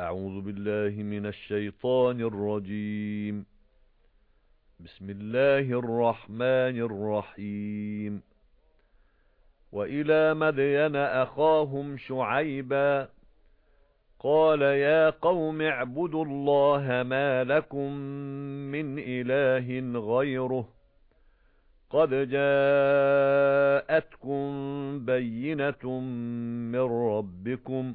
أعوذ بالله من الشيطان الرجيم. بسم الله الرحمن الرحيم. وإلى مدين أخاهم شعيبا قال يا قوم اعبدوا الله ما لكم من إله غيره قد جاءتكم بينة من ربكم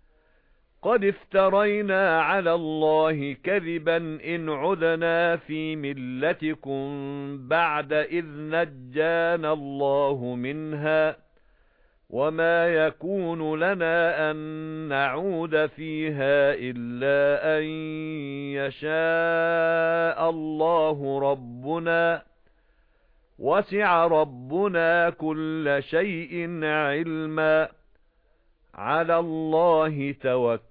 قَدِ افْتَرَيْنَا عَلَى اللَّهِ كَذِبًا إِنْ عُدْنَا فِي مِلَّتِكُمْ بَعْدَ إِذْ نَجَّانَا اللَّهُ مِنْهَا وَمَا يَكُونُ لَنَا أَن نَّعُودَ فِيهَا إِلَّا أَن يَشَاءَ اللَّهُ رَبُّنَا وَسِعَ رَبُّنَا كُلَّ شَيْءٍ عِلْمًا عَلَى اللَّهِ توكل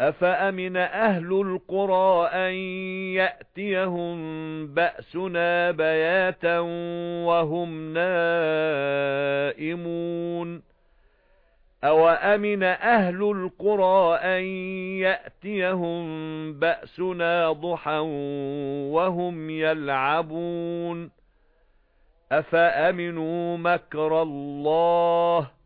أَفَأَمِنَ أَهْلُ الْقُرَى أَن يَأْتِيَهُم بَأْسُنَا بَيَاتًا وَهُمْ نَائِمُونَ أَوَ أَمِنَ أَهْلُ الْقُرَى أَن يَأْتِيَهُم بَأْسُنَا ضُحًى وَهُمْ يَلْعَبُونَ أَفَأَمِنُوا مَكْرَ اللَّهِ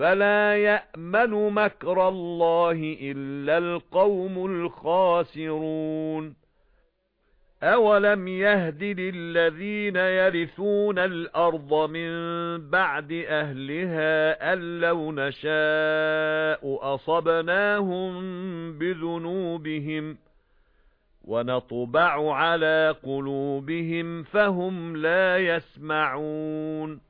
فَلَا يَأْمَنُ مَكْرَ اللَّهِ إِلَّا الْقَوْمُ الْخَاسِرُونَ. أَوَلَمْ يَهْدِ لِلَّذِينَ يَرِثُونَ الْأَرْضَ مِنْ بَعْدِ أَهْلِهَا أَن لَّوْ نَشَاءُ أَصَبْنَاهُم بِذُنُوبِهِمْ وَنَطْبَعُ عَلَى قُلُوبِهِمْ فَهُمْ لَا يَسْمَعُونَ.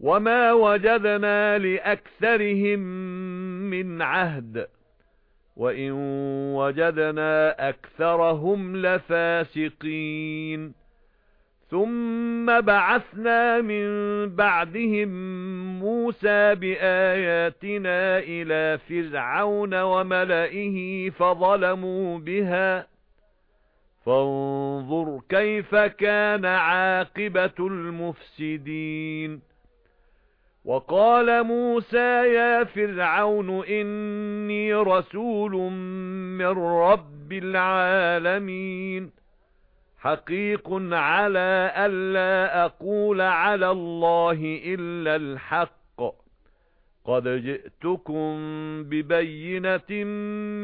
وَمَا وَجَدْنَا لِأَكْثَرِهِمْ مِنْ عَهْدٍ وَإِنْ وَجَدْنَا أَكْثَرَهُمْ لَفَاسِقِينَ ثُمَّ بَعَثْنَا مِنْ بَعْدِهِمْ مُوسَى بِآيَاتِنَا إِلَى فِرْعَوْنَ وَمَلَئِهِ فَظَلَمُوا بِهَا فَانظُرْ كَيْفَ كَانَ عَاقِبَةُ الْمُفْسِدِينَ وَقَالَ مُوسَى يَا فِرْعَوْنُ إِنِّي رَسُولٌ مِّن رَّبِّ الْعَالَمِينَ. حَقِيقٌ عَلَى أَلَّا أَقُولَ عَلَى اللَّهِ إِلَّا الْحَقَّ. قَدْ جِئْتُكُم بِبَيِّنَةٍ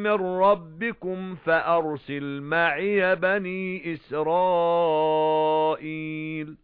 مِّن رَّبِّكُمْ فَأَرْسِلْ مَعِيَ بَنِي إِسْرَائِيلَ.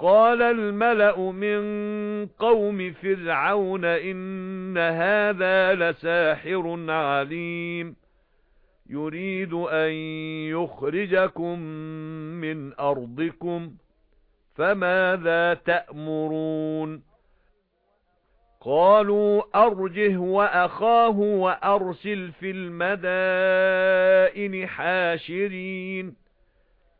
قَالَ الْمَلَأُ مِنْ قَوْمِ فِرْعَوْنَ إِنَّ هَذَا لَسَاحِرٌ عَلِيمٌ. يُرِيدُ أَن يُخْرِجَكُم مِّنْ أَرْضِكُمْ فَمَاذَا تَأْمُرُونَ؟ قَالُوا أَرْجِهْ وَأَخَاهُ وَأَرْسِلْ فِي الْمَدَائِنِ حَاشِرِينَ.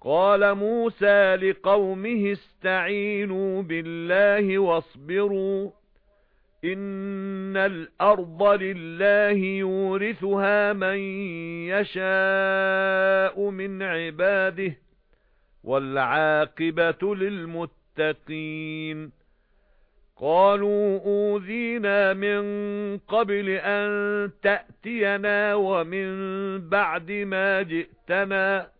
قَالَ مُوسَى لِقَوْمِهِ اسْتَعِينُوا بِاللَّهِ وَاصْبِرُوا إِنَّ الْأَرْضَ لِلَّهِ يُورِثُهَا مَن يَشَاءُ مِنْ عِبَادِهِ وَالْعَاقِبَةُ لِلْمُتَّقِينَ قَالُوا أُوذِينَا مِن قَبْلِ أَن تَأْتِيَنَا وَمِن بَعْدِ مَا جِئْتَنَا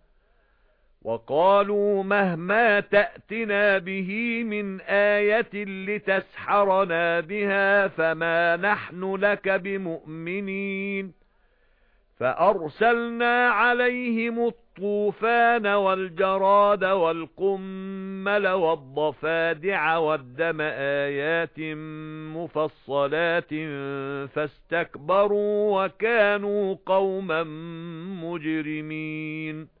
وَقَالُوا مَهْمَا تَأْتِنَا بِهِ مِنْ آيَةٍ لِتَسْحَرَنَا بِهَا فَمَا نَحْنُ لَكَ بِمُؤْمِنِينَ. فَأَرْسَلْنَا عَلَيْهِمُ الطُّوفَانَ وَالْجَرَادَ وَالْقُمَّلَ وَالضَّفَادِعَ وَالدَّمَ آيَاتٍ مُفَصَّلَاتٍ فَاسْتَكْبَرُوا وَكَانُوا قَوْمًا مُجْرِمِينَ.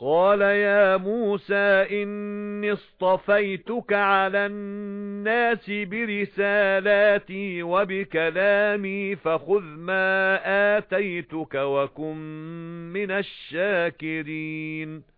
قَالَ يَا مُوسَى إِنِّي اصْطَفَيْتُكَ عَلَى النَّاسِ بِرِسَالَاتِي وَبِكَلَامِي فَخُذْ مَا آتَيْتُكَ وَكُن مِّنَ الشَّاكِرِينَ.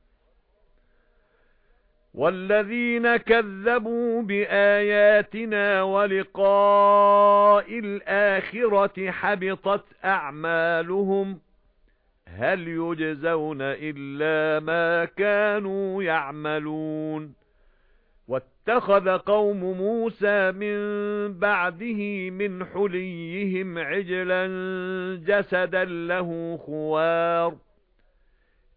وَالَّذِينَ كَذَّبُوا بِآيَاتِنَا وَلِقَاءِ الْآخِرَةِ حَبِطَتْ أَعْمَالُهُمْ هَلْ يُجْزَوْنَ إِلَّا مَا كَانُوا يَعْمَلُونَ وَاتَّخَذَ قَوْمُ مُوسَى مِن بَعْدِهِ مِنْ حُلِيِّهِمْ عِجْلًا جَسَدًا لَّهُ خُوَارٌ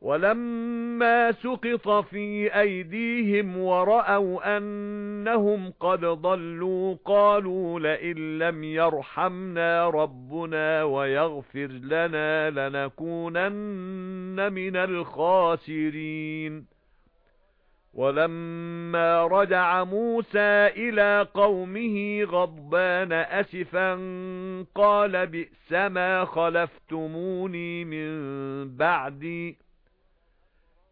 وَلَمَّا سُقِطَ فِي أَيْدِيهِمْ وَرَأَوْا أَنَّهُمْ قَدْ ضَلُّوا قَالُوا لَئِن لَّمْ يَرْحَمْنَا رَبُّنَا وَيَغْفِرْ لَنَا لَنَكُونَنَّ مِنَ الْخَاسِرِينَ. وَلَمَّا رَجَعَ مُوسَى إِلَى قَوْمِهِ غَضْبَانَ أَسِفًا قَالَ بِئْسَمَا خَلَفْتُمُونِي مِن بَعْدِي.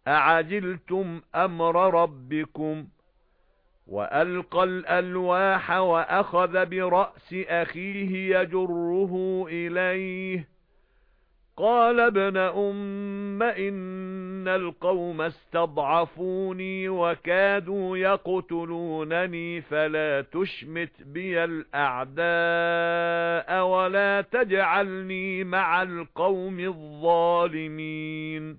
أَعَجِلْتُمْ أَمْرَ رَبِّكُمْ وألقى الألواح وأخذ برأس أخيه يجره إليه قال ابن أم إن القوم استضعفوني وكادوا يقتلونني فلا تشمت بي الأعداء ولا تجعلني مع القوم الظالمين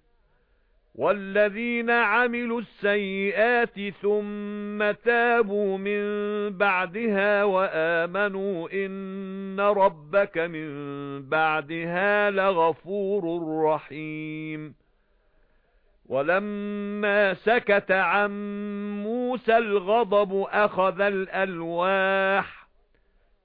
وَالَّذِينَ عَمِلُوا السَّيِّئَاتِ ثُمَّ تَابُوا مِن بَعْدِهَا وَآمَنُوا إِنَّ رَبَّكَ مِن بَعْدِهَا لَغَفُورٌ رَّحِيمٌ وَلَمَّا سَكَتَ عَن مُوسَى الْغَضَبُ أَخَذَ الْأَلْوَاحَ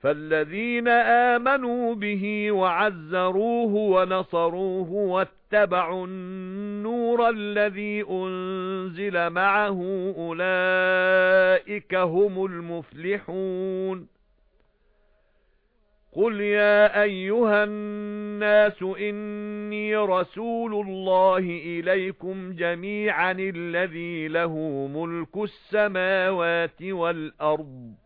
فَالَّذِينَ آمَنُوا بِهِ وَعَزَّرُوهُ وَنَصَرُوهُ وَاتَّبَعُوا النُّورَ الَّذِي أُنزِلَ مَعَهُ أُولَئِكَ هُمُ الْمُفْلِحُونَ قُلْ يَا أَيُّهَا النَّاسُ إِنِّي رَسُولُ اللَّهِ إِلَيْكُمْ جَمِيعًا الَّذِي لَهُ مُلْكُ السَّمَاوَاتِ وَالْأَرْضِ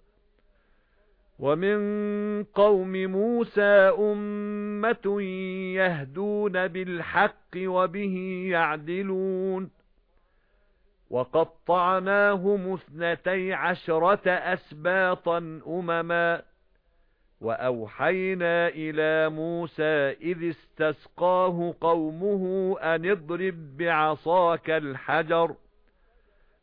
وَمِن قَوْمِ مُوسَى أُمَّةٌ يَهْدُونَ بِالْحَقِّ وَبِهِ يَعْدِلُونَ. وَقَطَّعْنَاهُمُ اثْنَتَيْ عَشْرَةَ أَسْبَاطًا أُمَمًا. وَأَوْحَيْنَا إِلَى مُوسَى إِذِ اسْتَسْقَاهُ قَوْمُهُ أَنِ اضْرِب بِّعَصَاكَ الْحَجَرَ.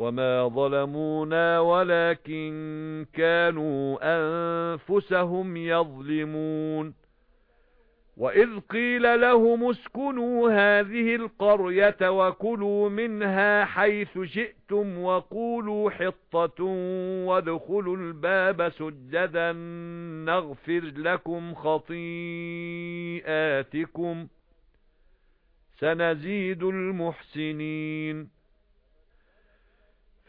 وَمَا ظَلَمُونَا وَلَكِن كَانُوا أَنفُسَهُمْ يَظْلِمُونَ وَإِذْ قِيلَ لَهُمُ اسْكُنُوا هَذِهِ الْقَرْيَةَ وَكُلُوا مِنْهَا حَيْثُ شِئْتُمْ وَقُولُوا حِطَّةٌ وَادْخُلُوا الْبَابَ سُجَّدًا نَغْفِرْ لَكُمْ خَطِيئَاتِكُمْ سَنَزِيدُ الْمُحْسِنِينَ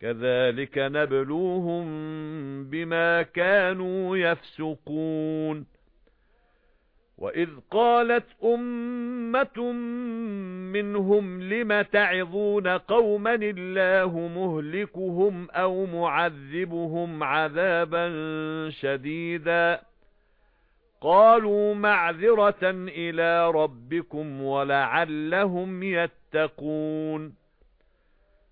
كَذَلِكَ نَبْلُوهُم بِمَا كَانُوا يَفْسُقُونَ. وَإِذْ قَالَتْ أُمَّةٌ مِنْهُمْ لِمَ تَعِظُونَ قَوْمًا اللَّهُ مُهْلِكُهُمْ أَوْ مُعَذِّبُهُمْ عَذَابًا شَدِيدًا؟ قَالُوا مَعْذِرَةً إِلَى رَبِّكُمْ وَلَعَلَّهُمْ يَتَّقُونَ.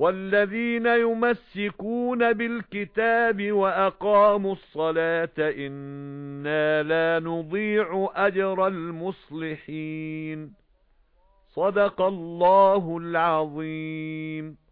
وَالَّذِينَ يُمَسِّكُونَ بِالْكِتَابِ وَأَقَامُوا الصَّلَاةَ إِنَّا لَا نُضِيعُ أَجْرَ الْمُصْلِحِينَ. صَدَقَ اللَّهُ الْعَظِيمُ.